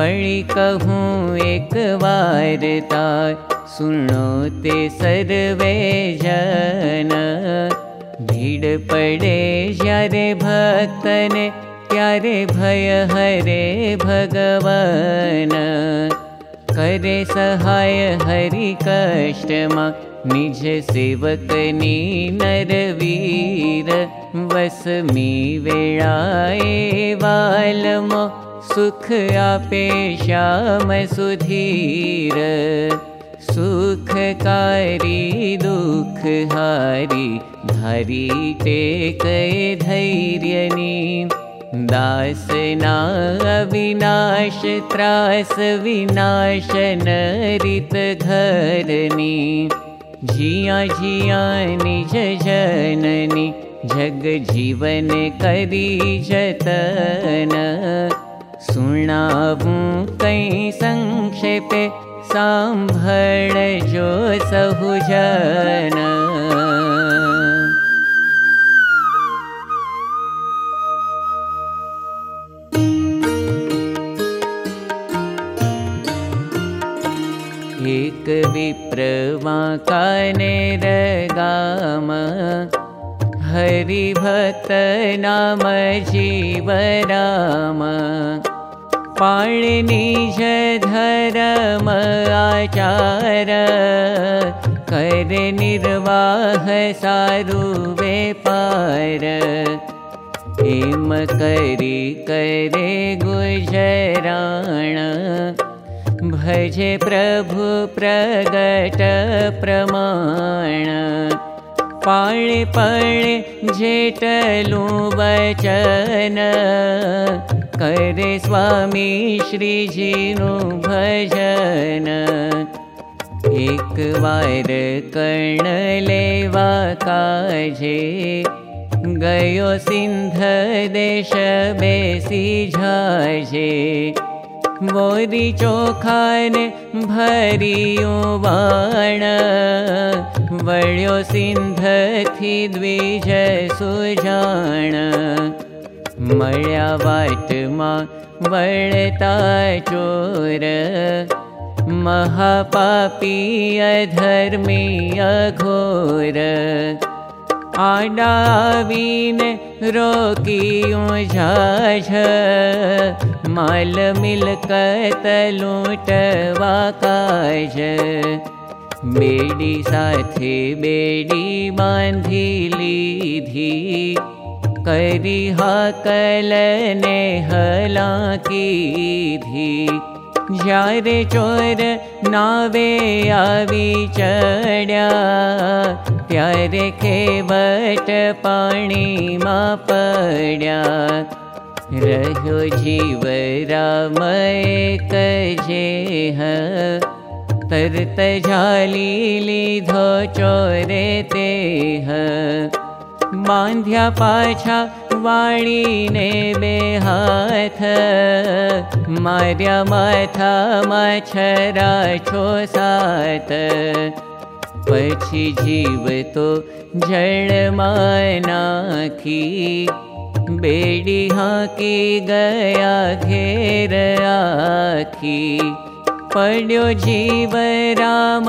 वणि कहूँ एक वारता सुनो ते सर्वे जन। भीड़ पड़े ज्यारे भक्तने त्यारे भय हरे भगवान। करे सहाय हरि कष्टमा निज सेवकनी नरवीर वसमी वेळाए वालमो सुख आपे श्याम सुधीर। सुखकारी दुख हारी धारी टेक धैर्यनी दासना विनाश त्रास विनाशन रीत घरनी जिया जिया निज जननी जग जीवन करी जतन। सुनावूं कई संक्षेपे सांभळ जो सहुजन एक विप्रवा काने रगाम हरिभक्त नाम जीवराम पाणिनिज धर्म आचार। कर निर्वाह सारु वेपार हेम करी करे गुजराण। भजे प्रभु प्रगट प्रमाण जेटलु वचन। करे स्वामी श्रीजीनु भजन। एक वार कर्ण लेवा काजे। गयो सिंध देश बेसी मोरी चोखान भरियो बाण द्विज सुजाण मळ्या वाटमा वळता चोर। महापापी अधर्मी अघोर। आडावीन रोकियो झाझ माल मिलकत लूटवा काज બેડી સાથે બેડી બાંધી લીધી કરી હકલને હલા ेडी बेडी बाधि लिधिकलने हि योर नावे आड्यारे केबटाणि मा पड्या रो जीवरा मय कजे ह तर्त झालीलिधो चोरे ते बान्ध्या पाछा वाणीने बेहाथ। मार्यमथा मच्छरा छो सात पशि जीवतो जन बेडी हाकी गया घेर आखी। पडियो जीव राम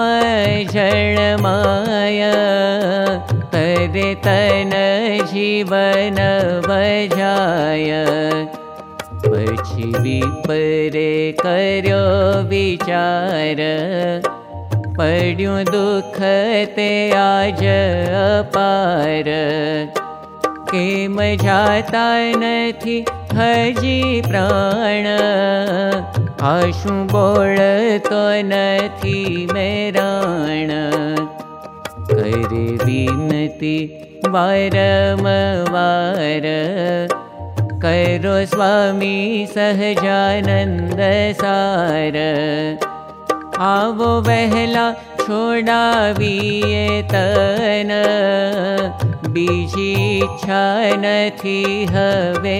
जनमाय हरे तन जीवन वाय परीप विपरे करो विचार। पढ्यो दुख ते आज अपार। किम आजपारा न हजी प्राण। आशु बोळतो नथी मेराण करे विनती वारम वार। करो स्वामी सहजानन्द सार। आवो वहला छोडावीए तन। बीजी इच्छा नथी हवे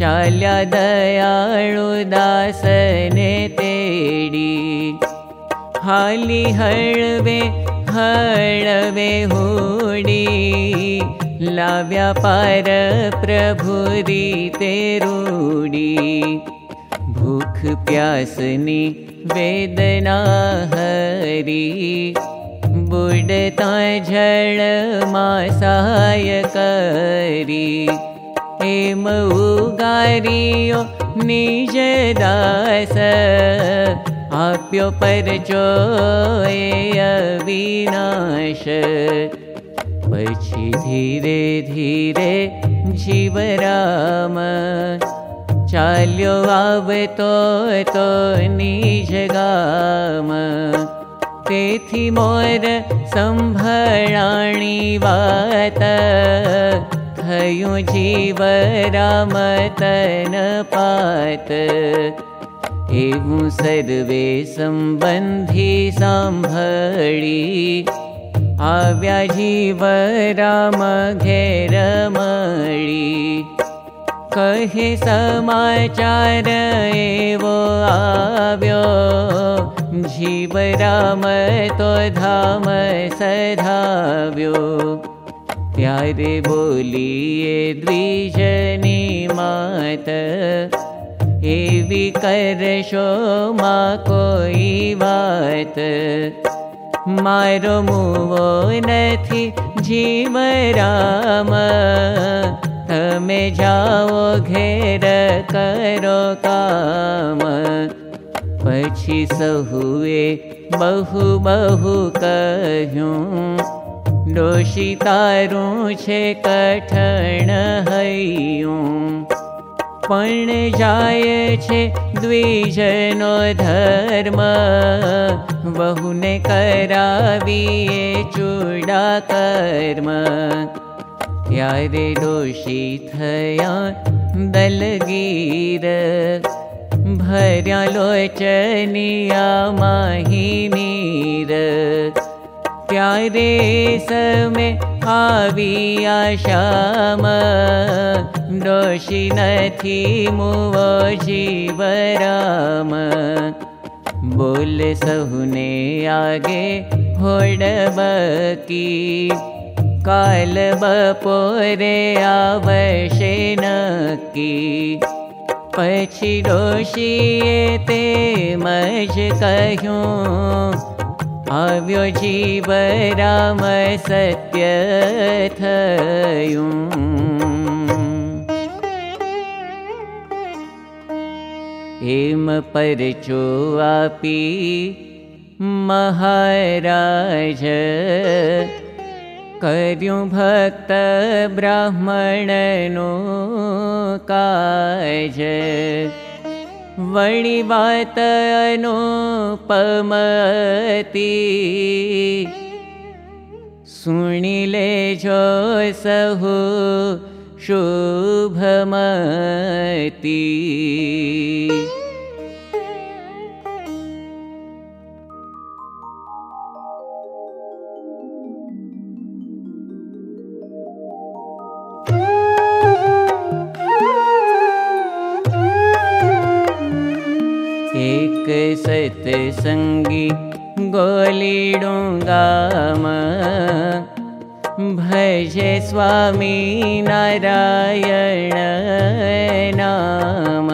चाल्या दयाळु दासने तेडी हाली हळवे हळवे होडी। लाव्या पार प्रभुरी तेरुडी भूख प्यासनी वेदना हरी। बुडता झळ मासाय करी निज दास। आप्यो परचो अविनाश। पछी धीरे धीरे जीवराम। चाल्यो आवतो तो निज गाम। तेथी मोर संभळाणी वात थयो जीव राम तन पात एवं सर्वे सम्बन्धी सम्भळी। आव्या जीव राम घेर मळी कहे समाचार एवो आव्यो। जीव राम तो धाम सधाव्यो त्यारे बोलिए द्विजनी मात। एवी करशो मा कोई बात। मारो मुवो नथी जीव राम। तमे जाओ घेर करो काम। पछी सहुए बहु बहु कहूँ डोशी तारू छे कठण हयूं पण जाय छे द्विजनो धर्म बहुने करावीए चूड़ा कर्म। त्यारे दोषी थया दलगीर भर्या लोचनिया माहिनीर ्यारे स मे आविम दोषी नथि मुव जीवराम भोल सहने आगे भोडबि काल बपोरे आवश्य न कि पशि दोषि ते मञ्ज कहो આવ્યો જીવ રામ સત્ય થયું એમ પરચો આપી મહારાજ કર્યું ભક્ત બ્રાહ્મણનો કાજ वणिवातनुपमति। सुनिले जो सहु शुभमती। गोलीडुङ्गाम भजे स्वामी नारायण नाम।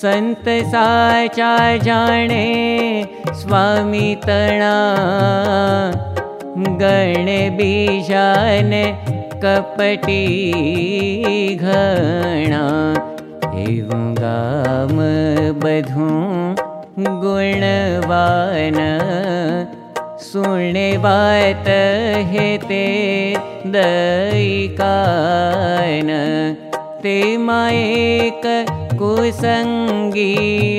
संत साचा जाणे स्वामी तणा गणे घणा एवं गाम बधूं गुणवायन सुणेवा त हे ते दयिकान ते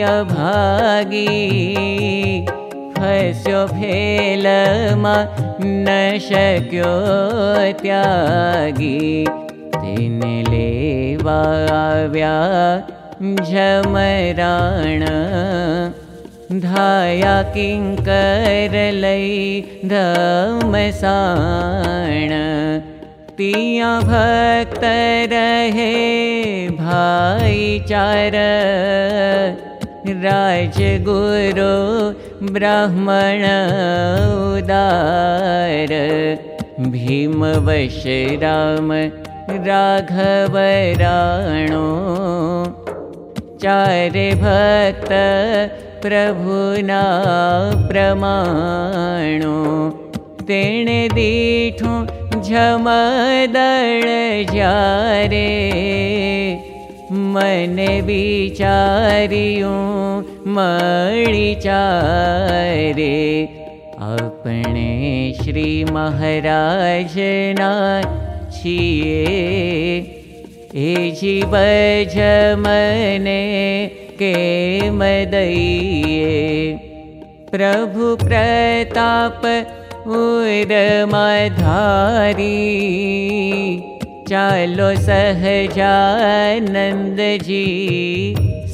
अभागी। फस्यो मा न शक्यो त्यागी। तेन लेवा झमराण। धाया किङ्कर धमसाण। तिया भक्त रहे भाईचार राजगुरु ब्राह्मण उदार। भीमवश राम राघव राणो। चारे भक्त प्रभुना प्रमाणो। तेणे दीठु झमदळ जारे। मन विचारियो मणि चारे। अपने श्री महाराजना जीव जमने के मदये। प्रभु प्रताप उरमधारी चालो सहजानंद जी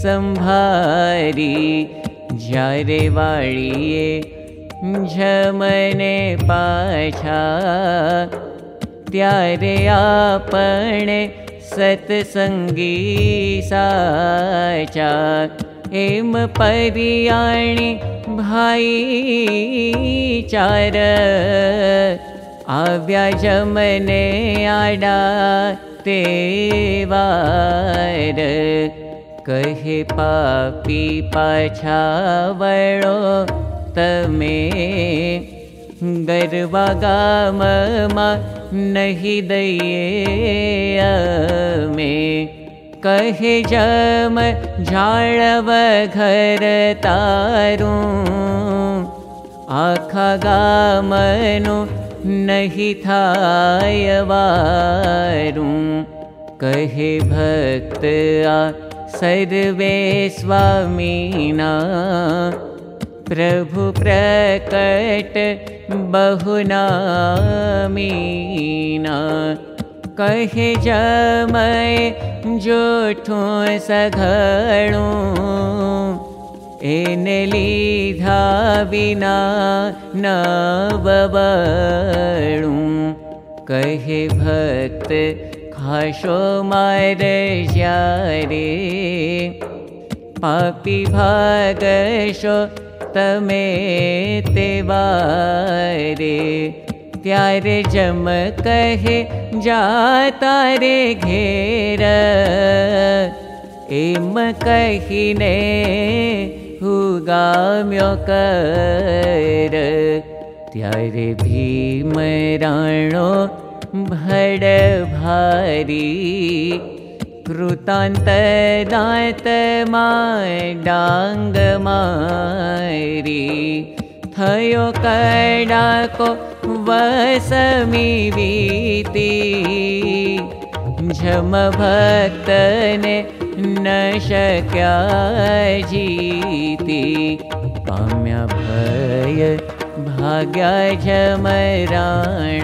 संभारी। जारे पाछा। त्यारे आपणे सत्सङ्गी साचा। एम परियाणि भाई चार। आव्या जमने आडा तेवार। कहे पापी पाछा वळो तमे गाममा नहीं दये में कहे घर तारू। आखा गामनु नहीं थायवारू कहे भक्त आ सर्वे स्वामीना प्रभु प्रकट बहुना मीना कहे जमय जोठो सघणो। एन लीधा विना न बबणु कहे भक्त खाशो मार जारे पापी भागशो तमे जम कहे जाता रे घेर। एम कहिने हुगाम्यो कर। त्यारे भीम राणो भड भारी कृतान्त दात मा डाङ्ग मारी थयो कडाको वसमी वीति। झम भक्तने न शक्या जीति। पाम्या भय भाग्या झमराण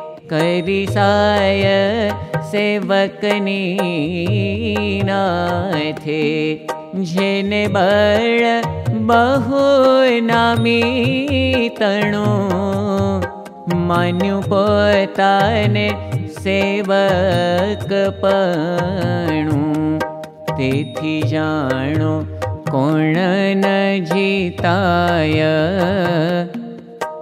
करिसाय कैरिय सेवकनिनाथे जेने बळ बहु नामी तणु। मान्य पता सेवकपणु ते जाणो कोण न जिताय।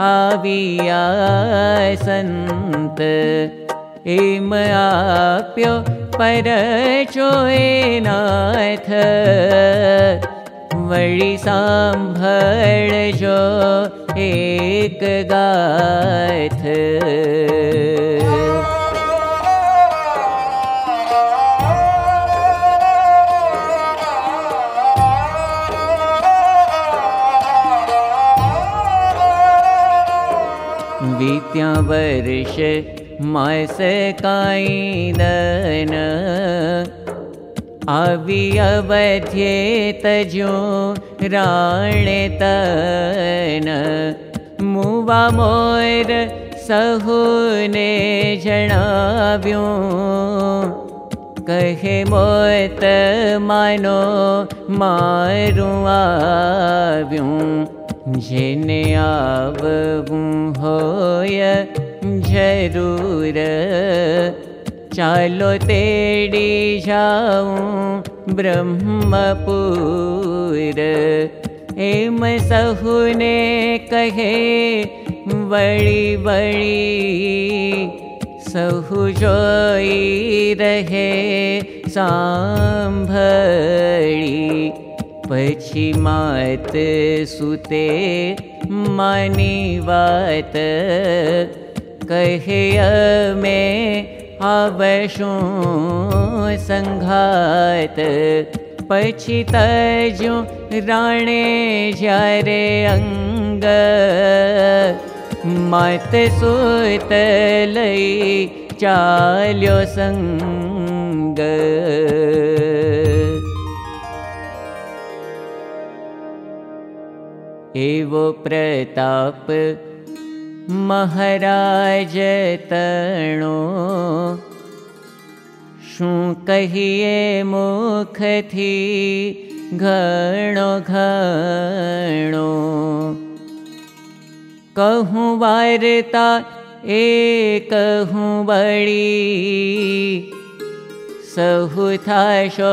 आविया सन्त आप्यो पर नाथ। वळि साम्भळजो एक गाथ आवि अवध्ये तजो राणे तन। मुवा मोर सहुने जणाव्यो। कहे मानो मारू आव्यूं जेने होय जरूर चालो तेड़ी जाऊं ब्रह्मपुर। एम सहुने कहे वड़ी वड़ी सहु जोई रहे सांभड़ी पछी मात सुते मानी वात कहे में आवशो संघात पछी तजो राणे सुत लई चाल्यो संग एवो प्रताप महाराज तणो। शु कहिए मुख थी घणो घणो। कहूँ वार्ता ए कहूँ बड़ी। सहु था शो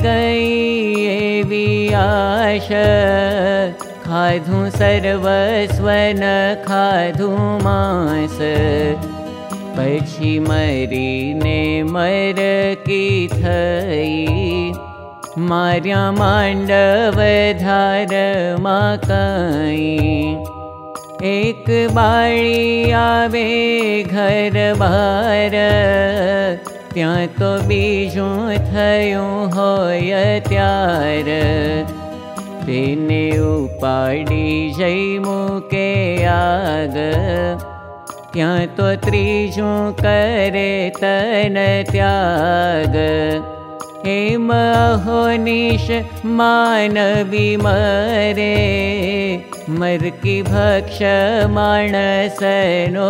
गई एवी आश सर्वस्वन खाधु मास। पछी मरी मर की थई। मार्या मांडव धार आवे घर बार ત્યાં તો બીજું થયું હોય ત્યાર તેને ઉપાડી જઈ મૂકે આગ ત્યાં તો ત્રીજું કરે તન ત્યાગ હેમ અહોનિશ માનવી મરે મરકી ભક્ષ માણસનો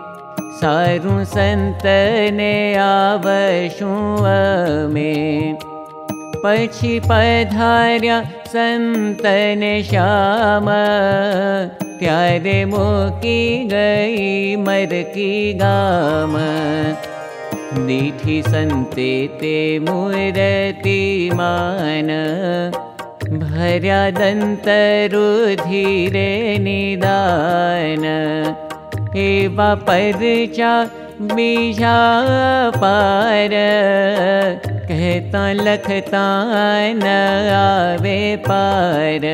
सारु सन्तने आवशु मे पछी पधार्या सन्तने श्याम। त्यारे मोकी गई मरकी गाम। दीठी सन्ते ते मूर्ति मान। भर्या दन्तरुधिरे निदान एवा परचा बीजा पार। कहता लखता न आवे पार।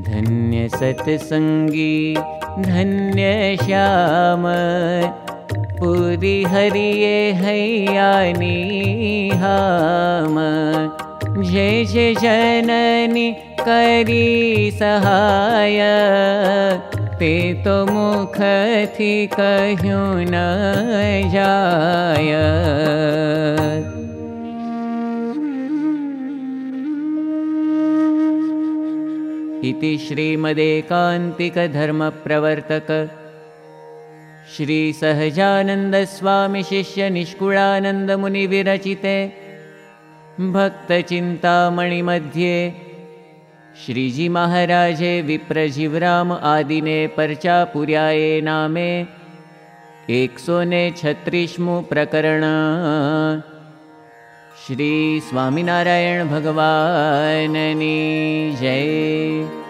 धन्य सत्संगी धन्य श्याम। पुरी हरिये हैयानी हाम जय जय जननी करी सहाय ते तो न जाय। इति श्रीमदेकान्तिकधर्मप्रवर्तक श्रीसहजानन्दस्वामिशिष्यनिष्कुळानन्दमुनिविरचिते भक्तचिन्तामणिमध्ये श्रीजी महाराजे विप्रजिवराम आदिने पर्चापुर्याये नामे एकसोने छत्रिस्मु प्रकरण। श्री स्वामिनारायण भगवाननी जय